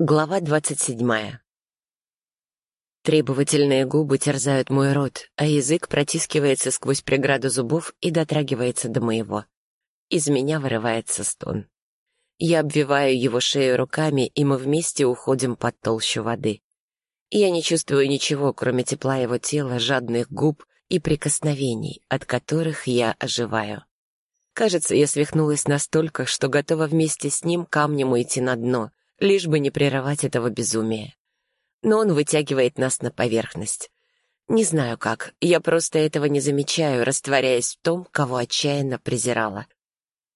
Глава двадцать седьмая. Требовательные губы терзают мой рот, а язык протискивается сквозь преграду зубов и дотрагивается до моего. Из меня вырывается стон. Я обвиваю его шею руками, и мы вместе уходим под толщу воды. Я не чувствую ничего, кроме тепла его тела, жадных губ и прикосновений, от которых я оживаю. Кажется, я свихнулась настолько, что готова вместе с ним камнем уйти на дно — лишь бы не прерывать этого безумия. Но он вытягивает нас на поверхность. Не знаю как, я просто этого не замечаю, растворяясь в том, кого отчаянно презирала.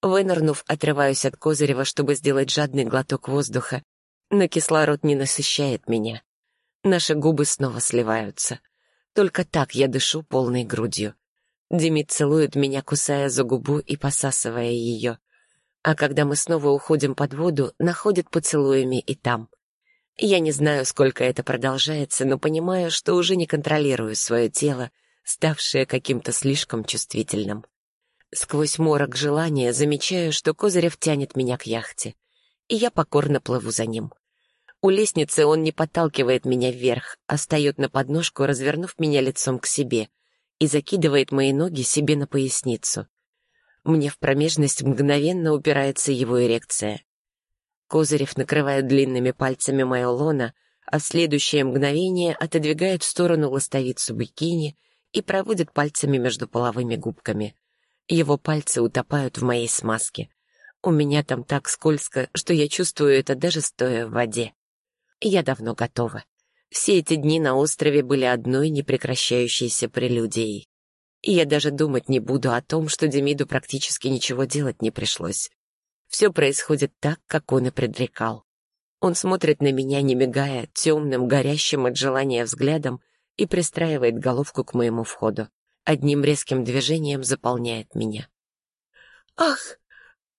Вынырнув, отрываюсь от Козырева, чтобы сделать жадный глоток воздуха, но кислород не насыщает меня. Наши губы снова сливаются. Только так я дышу полной грудью. Демид целует меня, кусая за губу и посасывая ее а когда мы снова уходим под воду, находит поцелуями и там. Я не знаю, сколько это продолжается, но понимаю, что уже не контролирую свое тело, ставшее каким-то слишком чувствительным. Сквозь морок желания замечаю, что Козырев тянет меня к яхте, и я покорно плыву за ним. У лестницы он не подталкивает меня вверх, а встает на подножку, развернув меня лицом к себе, и закидывает мои ноги себе на поясницу. Мне в промежность мгновенно упирается его эрекция. Козырев накрывает длинными пальцами мое лоно, а в следующее мгновение отодвигает в сторону ластовицу бикини и проводит пальцами между половыми губками. Его пальцы утопают в моей смазке. У меня там так скользко, что я чувствую это даже стоя в воде. Я давно готова. Все эти дни на острове были одной непрекращающейся прелюдией. И я даже думать не буду о том, что Демиду практически ничего делать не пришлось. Все происходит так, как он и предрекал. Он смотрит на меня, не мигая, темным, горящим от желания взглядом и пристраивает головку к моему входу. Одним резким движением заполняет меня. «Ах!»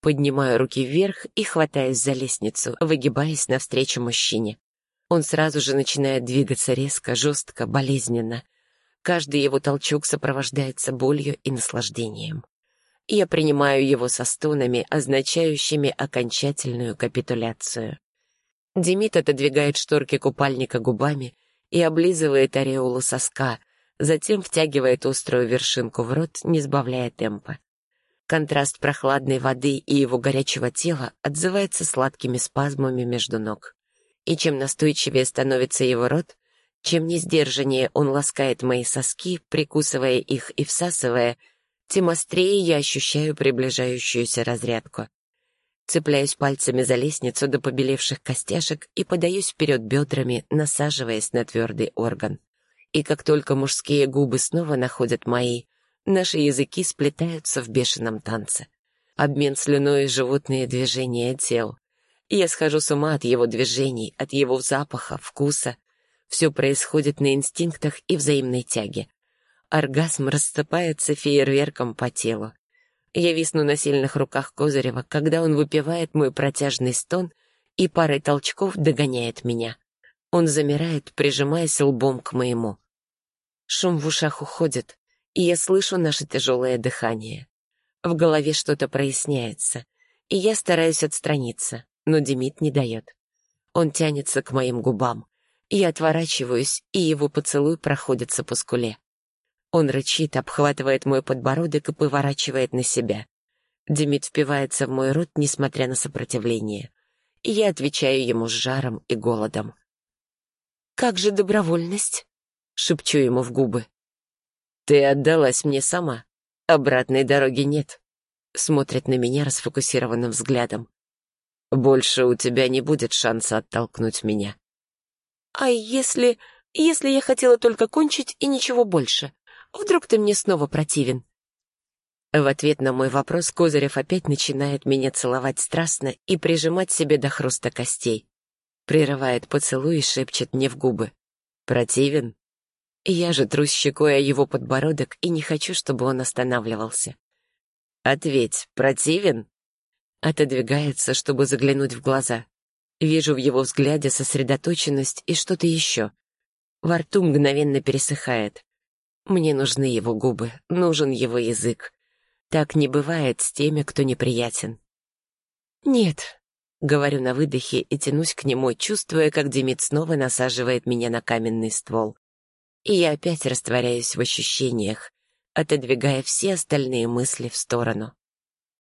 Поднимаю руки вверх и хватаюсь за лестницу, выгибаясь навстречу мужчине. Он сразу же начинает двигаться резко, жестко, болезненно — Каждый его толчок сопровождается болью и наслаждением. Я принимаю его со стонами, означающими окончательную капитуляцию. Демид отодвигает шторки купальника губами и облизывает ореолу соска, затем втягивает острую вершинку в рот, не сбавляя темпа. Контраст прохладной воды и его горячего тела отзывается сладкими спазмами между ног. И чем настойчивее становится его рот, чем несдержаннее он ласкает мои соски, прикусывая их и всасывая, тем острее я ощущаю приближающуюся разрядку. Цепляюсь пальцами за лестницу до побелевших костяшек и подаюсь вперед бедрами, насаживаясь на твердый орган. И как только мужские губы снова находят мои, наши языки сплетаются в бешеном танце. Обмен слюной и животные движения тел. Я схожу с ума от его движений, от его запаха, вкуса — все происходит на инстинктах и взаимной тяге. Оргазм рассыпается фейерверком по телу. Я висну на сильных руках Козырева, когда он выпивает мой протяжный стон и парой толчков догоняет меня. Он замирает, прижимаясь лбом к моему. Шум в ушах уходит, и я слышу наше тяжелое дыхание. В голове что-то проясняется, и я стараюсь отстраниться, но Демид не дает. Он тянется к моим губам. Я отворачиваюсь, и его поцелуй проходится по скуле. Он рычит, обхватывает мой подбородок и поворачивает на себя. Демид впивается в мой рот, несмотря на сопротивление. И я отвечаю ему с жаром и голодом. «Как же добровольность?» — шепчу ему в губы. «Ты отдалась мне сама. Обратной дороги нет», — смотрит на меня расфокусированным взглядом. «Больше у тебя не будет шанса оттолкнуть меня». «А если... если я хотела только кончить и ничего больше? Вдруг ты мне снова противен?» В ответ на мой вопрос Козырев опять начинает меня целовать страстно и прижимать себе до хруста костей. Прерывает поцелуй и шепчет мне в губы. «Противен?» Я же трусь щекой о его подбородок и не хочу, чтобы он останавливался. «Ответь, противен?» Отодвигается, чтобы заглянуть в глаза. Вижу в его взгляде сосредоточенность и что-то еще. Во рту мгновенно пересыхает. Мне нужны его губы, нужен его язык. Так не бывает с теми, кто неприятен. «Нет», Говорю на выдохе и тянусь к нему, чувствуя, как Демид снова насаживает меня на каменный ствол. И я опять растворяюсь в ощущениях, отодвигая все остальные мысли в сторону.